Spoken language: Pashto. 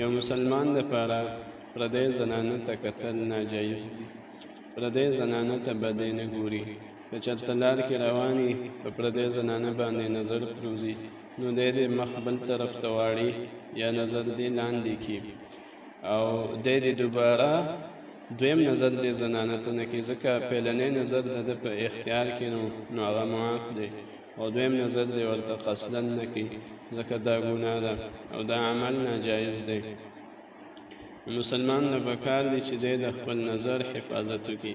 یو مسلمان لپاره پردی زنانه ته کتل ناجایز دي پردی زنانه ته بدې نه ګوري که چېرته لار کې روان یې په پردی زنانه باندې نظر پروزي نو دی دې مخ بل طرف ته واړي یا نظر دې لاندې کړي او دی دې دوباره دویم نظر دې زنانه ته نه کړي ځکه پیلنی نظر د ده په اختیار کې نو نو هغه معاف دی او دویم نظر دی ورته قصدن نه کی ځکه دا ګناه ده او دا عمل ناجایز دی مسلمان نه بکار دی چې د خپل نظر حفاظت وکړي